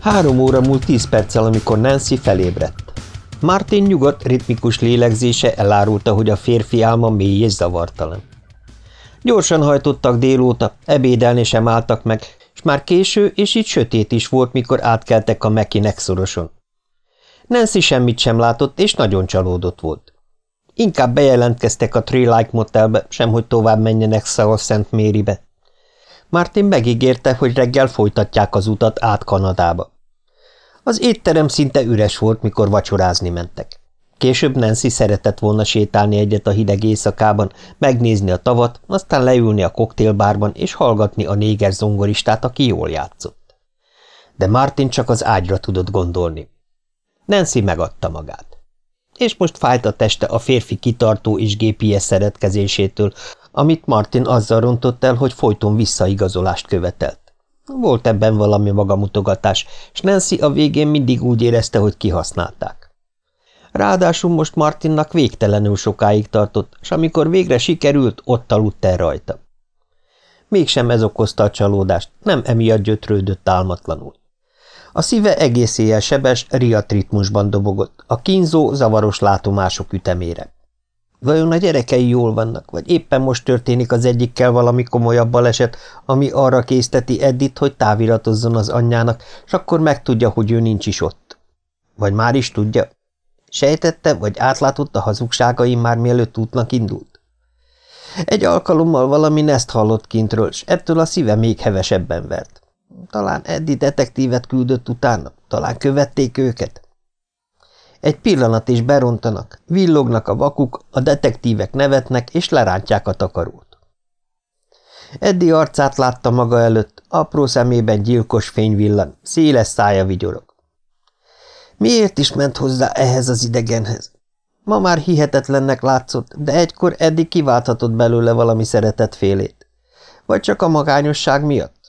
Három óra múlt tíz perccel, amikor Nancy felébredt. Martin nyugodt, ritmikus lélegzése elárulta, hogy a férfi álma mély és zavartalan. Gyorsan hajtottak délóta, ebédelni sem álltak meg, és már késő és így sötét is volt, mikor átkeltek a Mekinek szoroson. Nancy semmit sem látott, és nagyon csalódott volt. Inkább bejelentkeztek a Tree Like Motelbe, semhogy tovább menjenek South St. Marybe. Martin megígérte, hogy reggel folytatják az utat át Kanadába. Az étterem szinte üres volt, mikor vacsorázni mentek. Később Nancy szeretett volna sétálni egyet a hideg éjszakában, megnézni a tavat, aztán leülni a koktélbárban és hallgatni a néger zongoristát, aki jól játszott. De Martin csak az ágyra tudott gondolni. Nancy megadta magát. És most fájt a teste a férfi kitartó és GPS szeretkezésétől, amit Martin azzal rontott el, hogy folyton visszaigazolást követelt. Volt ebben valami magamutogatás, és Nancy a végén mindig úgy érezte, hogy kihasználták. Ráadásul most Martinnak végtelenül sokáig tartott, és amikor végre sikerült, ott aludt el rajta. Mégsem ez okozta a csalódást, nem emiatt gyötrődött álmatlanul. A szíve egész éjjel sebes, riatritmusban dobogott, a kínzó, zavaros látomások ütemére. Vajon a gyerekei jól vannak, vagy éppen most történik az egyikkel valami komolyabb baleset, ami arra készteti Eddit, hogy táviratozzon az anyjának, és akkor megtudja, hogy ő nincs is ott. Vagy már is tudja? Sejtette, vagy átlátott a hazugságaim már mielőtt útnak indult? Egy alkalommal valami ezt hallott kintről, és ettől a szíve még hevesebben vert. Talán Eddi detektívet küldött utána, talán követték őket. Egy pillanat is berontanak, villognak a vakuk, a detektívek nevetnek, és lerántják a takarót. Eddi arcát látta maga előtt, apró szemében gyilkos fény villan, széles szája vigyorog. Miért is ment hozzá ehhez az idegenhez? Ma már hihetetlennek látszott, de egykor Eddi kiválthatott belőle valami szeretetfélét. Vagy csak a magányosság miatt?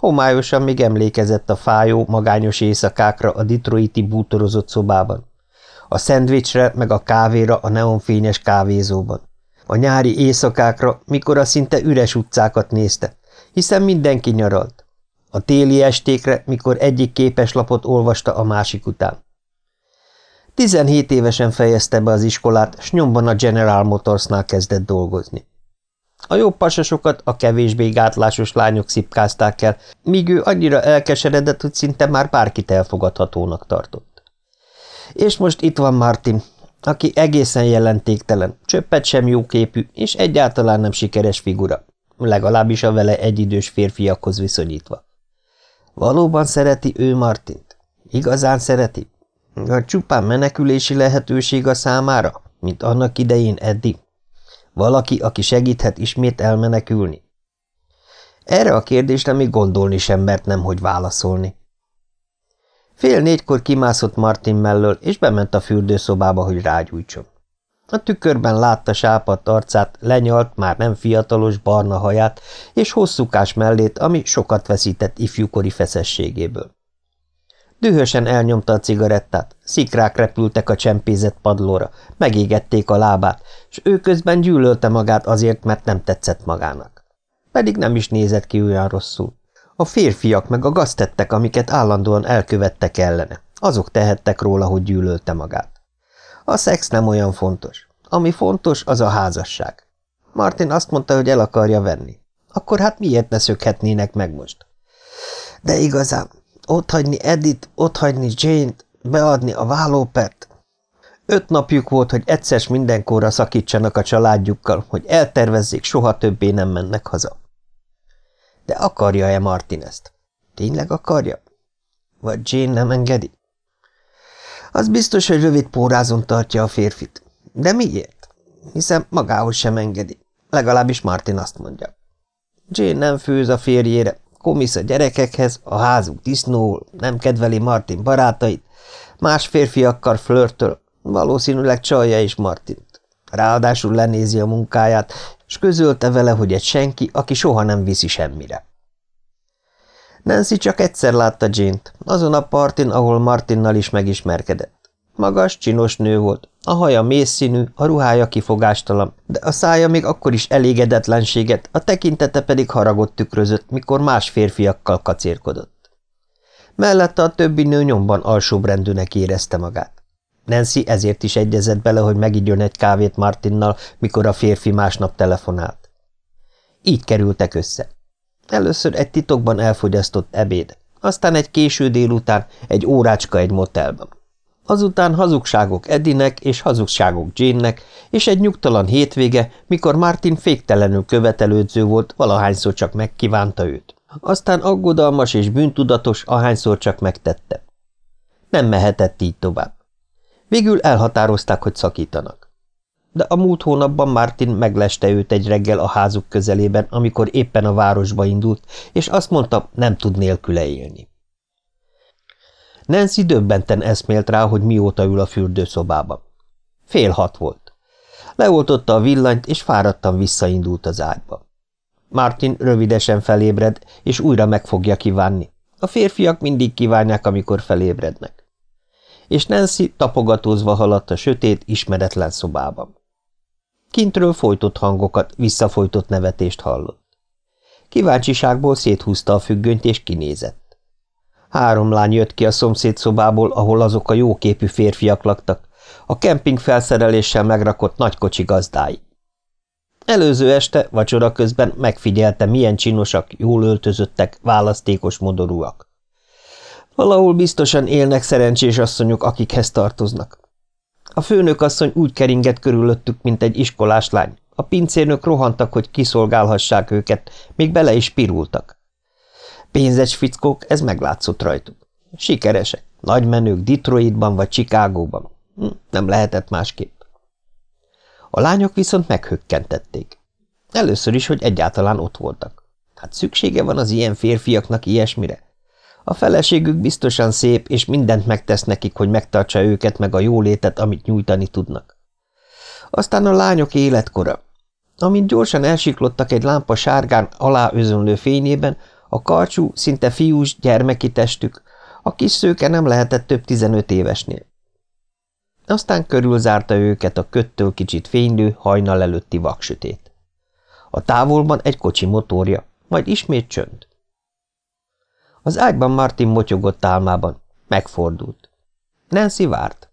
Homályosan még emlékezett a fájó, magányos éjszakákra a detroiti bútorozott szobában. A szendvicsre meg a kávéra a neonfényes kávézóban. A nyári éjszakákra, mikor a szinte üres utcákat nézte, hiszen mindenki nyaralt. A téli estékre, mikor egyik képeslapot olvasta a másik után. Tizenhét évesen fejezte be az iskolát, s nyomban a General Motorsnál kezdett dolgozni. A jobb pasasokat a kevésbé gátlásos lányok szipkázták el, míg ő annyira elkeseredett, hogy szinte már bárkit elfogadhatónak tartott. És most itt van Martin, aki egészen jelentéktelen, csöppet sem jóképű, és egyáltalán nem sikeres figura, legalábbis a vele egyidős férfiakhoz viszonyítva. Valóban szereti ő Martint? Igazán szereti? A csupán menekülési lehetőség a számára, mint annak idején Eddie? Valaki, aki segíthet ismét elmenekülni? Erre a kérdésre még gondolni sem mert nem, hogy válaszolni. Fél négykor kimászott Martin mellől, és bement a fürdőszobába, hogy rágyújtson. A tükörben látta sápadt arcát, lenyalt, már nem fiatalos barna haját, és hosszúkás mellét, ami sokat veszített ifjúkori feszességéből. Dühösen elnyomta a cigarettát, szikrák repültek a csempézett padlóra, megégették a lábát, és ő közben gyűlölte magát azért, mert nem tetszett magának. Pedig nem is nézett ki olyan rosszul. A férfiak meg a gaztettek, amiket állandóan elkövettek ellene, azok tehettek róla, hogy gyűlölte magát. A szex nem olyan fontos. Ami fontos, az a házasság. Martin azt mondta, hogy el akarja venni. Akkor hát miért ne szökhetnének meg most? De igazán, otthagyni Edit, otthagyni Jane-t, beadni a vállópert. Öt napjuk volt, hogy egyszer mindenkorra szakítsanak a családjukkal, hogy eltervezzék, soha többé nem mennek haza. De akarja-e Martin ezt? Tényleg akarja? Vagy Jane nem engedi? Az biztos, hogy rövid pórázon tartja a férfit. De miért? Hiszen magához sem engedi. Legalábbis Martin azt mondja. Jane nem főz a férjére, komisz a gyerekekhez, a házuk disznó, nem kedveli Martin barátait, más férfiakkal flörtöl, valószínűleg csalja is Martint. Ráadásul lenézi a munkáját, és közölte vele, hogy egy senki, aki soha nem viszi semmire. Nancy csak egyszer látta Jane-t, azon a partin, ahol Martinnal is megismerkedett. Magas, csinos nő volt, a haja mészszínű, a ruhája kifogástalan, de a szája még akkor is elégedetlenséget, a tekintete pedig haragot tükrözött, mikor más férfiakkal kacérkodott. Mellette a többi nő nyomban alsóbrendűnek érezte magát. Nancy ezért is egyezett bele, hogy megígyön egy kávét Martinnal, mikor a férfi másnap telefonált. Így kerültek össze. Először egy titokban elfogyasztott ebéd, aztán egy késő délután egy órácska egy motelben. Azután hazugságok Edinek és hazugságok Jane-nek, és egy nyugtalan hétvége, mikor Martin féktelenül követelődző volt, valahányszor csak megkívánta őt. Aztán aggodalmas és bűntudatos, ahányszor csak megtette. Nem mehetett így tovább. Végül elhatározták, hogy szakítanak. De a múlt hónapban Martin megleste őt egy reggel a házuk közelében, amikor éppen a városba indult, és azt mondta, nem tud nélküle élni. Nancy döbbenten eszmélt rá, hogy mióta ül a fürdőszobában. Fél hat volt. Leoltotta a villanyt, és fáradtan visszaindult az ágyba. Martin rövidesen felébred, és újra meg fogja kívánni. A férfiak mindig kívánják, amikor felébrednek. És Nancy tapogatózva haladt a sötét, ismeretlen szobában. Kintről folytott hangokat, visszafolytott nevetést hallott. Kíváncsiságból széthúzta a függönyt, és kinézett. Három lány jött ki a szomszéd szobából, ahol azok a jóképű férfiak laktak, a kemping felszereléssel megrakott nagykocsi gazdái. Előző este, vacsora közben megfigyelte, milyen csinosak, jól öltözöttek, választékos modorúak. Valahol biztosan élnek szerencsés asszonyok, akikhez tartoznak. A főnök asszony úgy keringett körülöttük, mint egy iskolás lány. A pincérnök rohantak, hogy kiszolgálhassák őket, még bele is pirultak. Pénzes fickók, ez meglátszott rajtuk. Sikeresek, nagy menők Detroitban vagy Chicagóban. Hm, nem lehetett másképp. A lányok viszont meghökkentették. Először is, hogy egyáltalán ott voltak. Hát szüksége van az ilyen férfiaknak ilyesmire. A feleségük biztosan szép, és mindent megtesz nekik, hogy megtartsa őket meg a jólétet, amit nyújtani tudnak. Aztán a lányok életkora. Amint gyorsan elsiklottak egy lámpa sárgán alá özönlő fényében, a karcsú, szinte fiús, gyermeki testük, a kis szőke nem lehetett több tizenöt évesnél. Aztán körülzárta őket a köttől kicsit fénylő, hajnal előtti vaksütét. A távolban egy kocsi motorja, majd ismét csönd. Az ágyban Martin motyogott álmában. Megfordult. Nancy várt.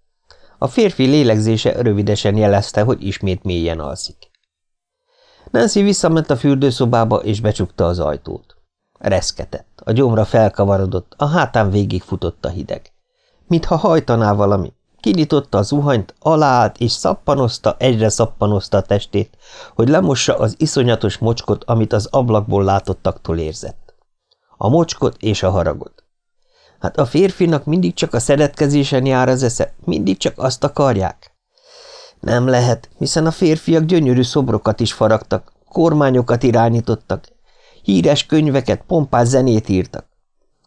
A férfi lélegzése rövidesen jelezte, hogy ismét mélyen alszik. Nancy visszament a fürdőszobába, és becsukta az ajtót. Reszketett, a gyomra felkavarodott, a hátán végigfutott a hideg. Mintha hajtaná valami, Kinyitotta a zuhanyt, aláállt és szappanozta, egyre szappanozta a testét, hogy lemossa az iszonyatos mocskot, amit az ablakból látottaktól érzett. A mocskot és a haragot. Hát a férfinak mindig csak a szeretkezésen jár az esze, mindig csak azt akarják. Nem lehet, hiszen a férfiak gyönyörű szobrokat is faragtak, kormányokat irányítottak, híres könyveket, pompás zenét írtak.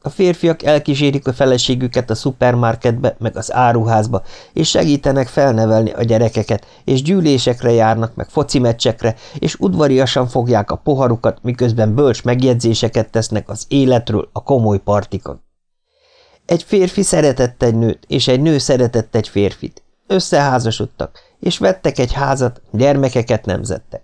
A férfiak elkísérik a feleségüket a szupermarketbe, meg az áruházba, és segítenek felnevelni a gyerekeket, és gyűlésekre járnak, meg foci meccsekre, és udvariasan fogják a poharukat, miközben bölcs megjegyzéseket tesznek az életről a komoly partikon. Egy férfi szeretett egy nőt, és egy nő szeretett egy férfit. Összeházasodtak, és vettek egy házat, gyermekeket nemzettek.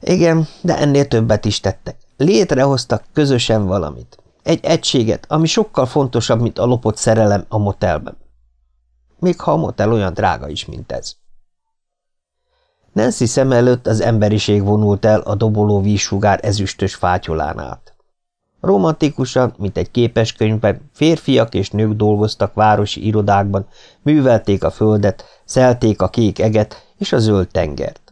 Igen, de ennél többet is tettek. Létrehoztak közösen valamit. Egy egységet, ami sokkal fontosabb, mint a lopott szerelem a motelben. Még ha a motel olyan drága is, mint ez. Nancy szem előtt az emberiség vonult el a doboló vízsugár ezüstös fátyolán át. Romantikusan, mint egy képeskönyvben, férfiak és nők dolgoztak városi irodákban, művelték a földet, szelték a kék eget és a zöld tengert.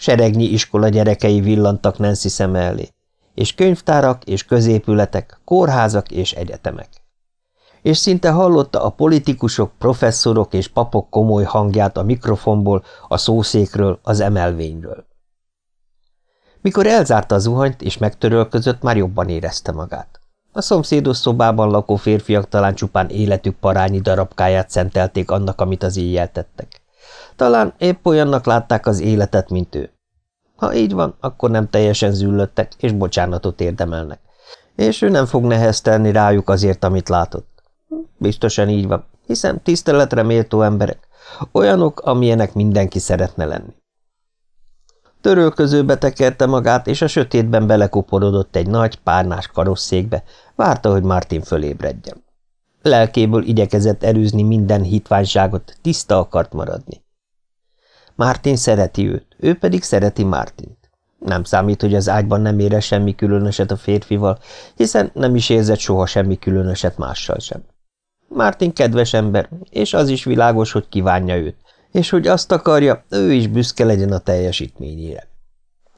Seregnyi iskola gyerekei villantak Nancy szem elé és könyvtárak és középületek, kórházak és egyetemek. És szinte hallotta a politikusok, professzorok és papok komoly hangját a mikrofonból, a szószékről, az emelvényről. Mikor elzárta a zuhanyt és megtörölközött, már jobban érezte magát. A szomszédos szobában lakó férfiak talán csupán életük parányi darabkáját szentelték annak, amit az éjjel tettek. Talán épp olyannak látták az életet, mint ő. Ha így van, akkor nem teljesen züllöttek, és bocsánatot érdemelnek. És ő nem fog neheztelni rájuk azért, amit látott. Biztosan így van, hiszen tiszteletre méltó emberek, olyanok, amilyenek mindenki szeretne lenni. Törölközőbe tekerte magát, és a sötétben belekuporodott egy nagy, párnás karosszékbe, várta, hogy Martin fölébredjen. Lelkéből igyekezett erőzni minden hitványságot, tiszta akart maradni. Martin szereti őt, ő pedig szereti Martint. Nem számít, hogy az ágyban nem ére semmi különöset a férfival, hiszen nem is érzett soha semmi különöset mással sem. Martin kedves ember, és az is világos, hogy kívánja őt, és hogy azt akarja, ő is büszke legyen a teljesítményére.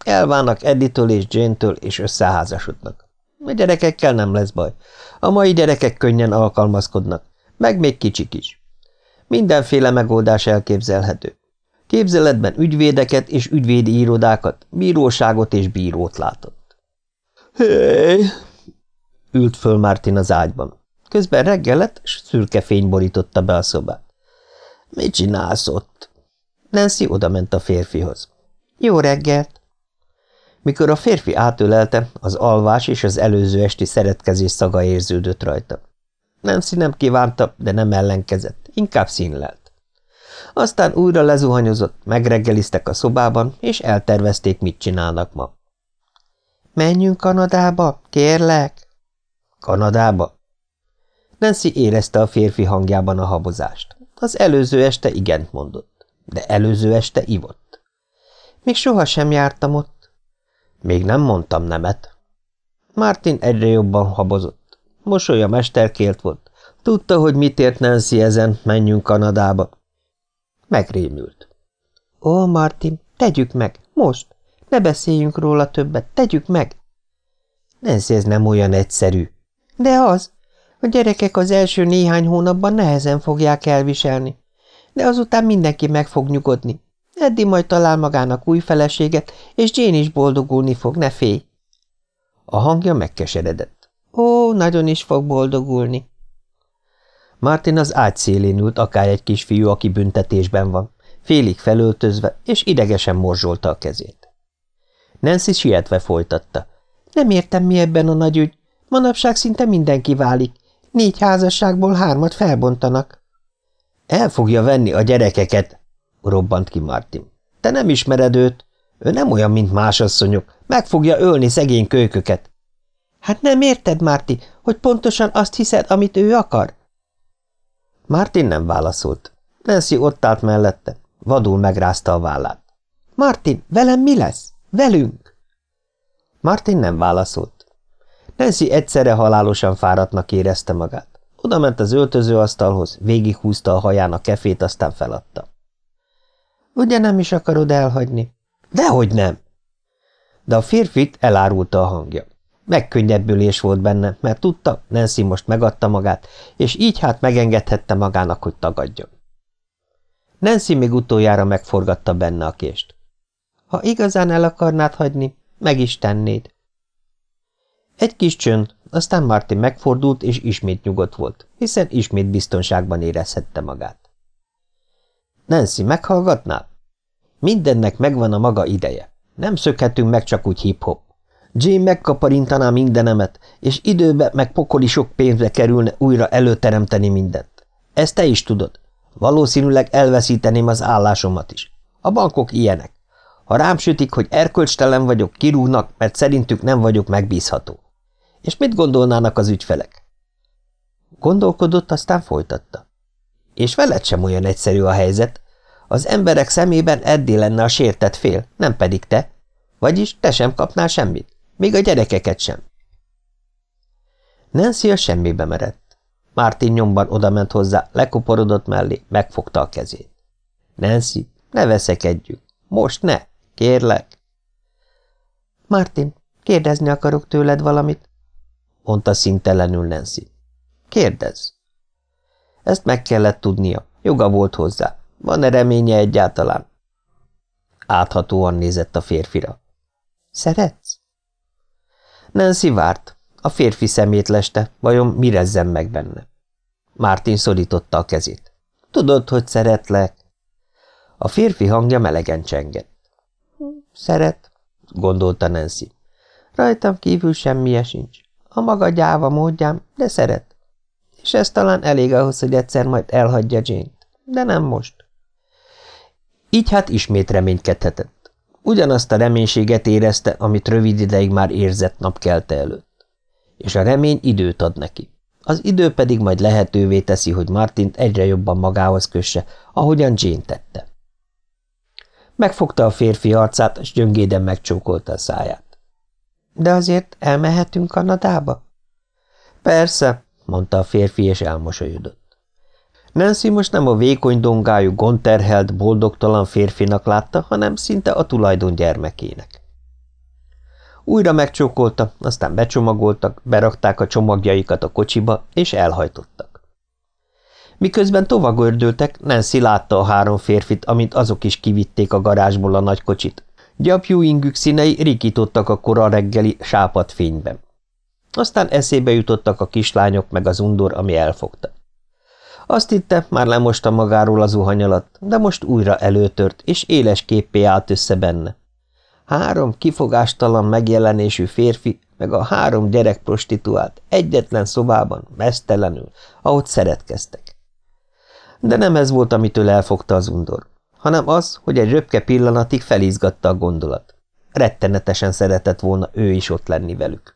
Elválnak Edditől és Jane-től, és összeházasodnak. A gyerekekkel nem lesz baj. A mai gyerekek könnyen alkalmazkodnak, meg még kicsik is. Mindenféle megoldás elképzelhető. Képzeletben ügyvédeket és ügyvédi irodákat, bíróságot és bírót látott. Hé! ült föl Martin az ágyban. Közben reggel lett, s szürke fény borította be a szobát. Mit csinálsz ott? Nancy odament a férfihoz. Jó reggelt! Mikor a férfi átölelte, az alvás és az előző esti szeretkezés szaga érződött rajta. Nancy nem kívánta, de nem ellenkezett, inkább színlelt. Aztán újra lezuhanyozott, megreggeliztek a szobában, és eltervezték, mit csinálnak ma. – Menjünk Kanadába, kérlek! – Kanadába? Nancy érezte a férfi hangjában a habozást. Az előző este igent mondott, de előző este ivott. Még sohasem jártam ott. Még nem mondtam nemet. Martin egyre jobban habozott. Mosolya mesterkélt volt. Tudta, hogy mit ért Nancy ezen, menjünk Kanadába. Megrémült. Ó, Martin, tegyük meg, most. Ne beszéljünk róla többet, tegyük meg. Nancy, ez nem olyan egyszerű. De az. A gyerekek az első néhány hónapban nehezen fogják elviselni, de azután mindenki meg fog nyugodni. Eddi majd talál magának új feleséget, és Jane is boldogulni fog, ne félj. A hangja megkeseredett. Ó, nagyon is fog boldogulni. Martin az ágy szélén ült, akár egy kisfiú, aki büntetésben van, félig felöltözve, és idegesen morzsolta a kezét. Nancy sietve folytatta. Nem értem, mi ebben a nagy ügy. Manapság szinte mindenki válik. Négy házasságból hármat felbontanak. El fogja venni a gyerekeket, robbant ki Martin. Te nem ismered őt. Ő nem olyan, mint más asszonyok. Meg fogja ölni szegény kölyköket. Hát nem érted, Márti, hogy pontosan azt hiszed, amit ő akar? Martin nem válaszolt. Nancy ott állt mellette. Vadul megrázta a vállát. Martin, velem mi lesz? Velünk? Martin nem válaszolt. Nancy egyszerre halálosan fáradtnak érezte magát. Oda ment az öltözőasztalhoz, végighúzta a haján a kefét, aztán feladta. Ugye nem is akarod elhagyni? Dehogy nem! De a férfit elárulta a hangja. Megkönnyebbülés volt benne, mert tudta, Nancy most megadta magát, és így hát megengedhette magának, hogy tagadjon. Nancy még utoljára megforgatta benne a kést. Ha igazán el akarnád hagyni, meg is tennéd. Egy kis csönd, aztán Martin megfordult, és ismét nyugodt volt, hiszen ismét biztonságban érezhette magát. Nancy, meghallgatnál? Mindennek megvan a maga ideje. Nem szökhetünk meg csak úgy hip-hop. Jane megkaparintaná mindenemet, és időbe meg pokoli sok pénzbe kerülne újra előteremteni mindent. Ezt te is tudod. Valószínűleg elveszíteném az állásomat is. A bankok ilyenek. Ha rám sütik, hogy erkölcstelen vagyok, kirúgnak, mert szerintük nem vagyok megbízható. És mit gondolnának az ügyfelek? Gondolkodott, aztán folytatta. És veled sem olyan egyszerű a helyzet. Az emberek szemében Eddi lenne a sértett fél, nem pedig te. Vagyis te sem kapnál semmit, még a gyerekeket sem. Nancy a semmibe merett. Martin nyomban odament hozzá, lekoporodott mellé, megfogta a kezét. Nancy, ne veszekedjünk. Most ne, kérlek. Martin, kérdezni akarok tőled valamit mondta szintelenül Nancy. Kérdezz. Ezt meg kellett tudnia, joga volt hozzá. Van-e reménye egyáltalán? Áthatóan nézett a férfira. Szeretsz? Nancy várt. A férfi szemét leste, vajon mi rezzen meg benne? Martin szorította a kezét. Tudod, hogy szeretlek? A férfi hangja melegen csengett. Szeret, gondolta Nancy. Rajtam kívül semmije sincs. A maga gyáva módján, de szeret. És ez talán elég ahhoz, hogy egyszer majd elhagyja Jane-t. De nem most. Így hát ismét reménykedhetett. Ugyanazt a reménységet érezte, amit rövid ideig már érzett napkelte előtt. És a remény időt ad neki. Az idő pedig majd lehetővé teszi, hogy Martint egyre jobban magához kösse, ahogyan Jane tette. Megfogta a férfi arcát, és gyöngéden megcsókolta a száját. – De azért elmehetünk Kanadába? – Persze, mondta a férfi, és elmosolyodott. Nancy most nem a vékony dongájú, gonterhelt, boldogtalan férfinak látta, hanem szinte a tulajdon gyermekének. Újra megcsókolta, aztán becsomagoltak, berakták a csomagjaikat a kocsiba, és elhajtottak. Miközben tovagördültek, Nancy látta a három férfit, amint azok is kivitték a garázsból a nagy kocsit. Gyapjú ingük színei rikítottak a kora reggeli sápat fényben. Aztán eszébe jutottak a kislányok meg az undor, ami elfogta. Azt hitte, már lemosta magáról az zuhany alatt, de most újra előtört, és éles képpé állt össze benne. Három kifogástalan megjelenésű férfi, meg a három gyerek prostituált egyetlen szobában, mesztelenül, ahogy szeretkeztek. De nem ez volt, amitől elfogta az undor, hanem az, hogy egy röpke pillanatig felizgatta a gondolat. Rettenetesen szeretett volna ő is ott lenni velük.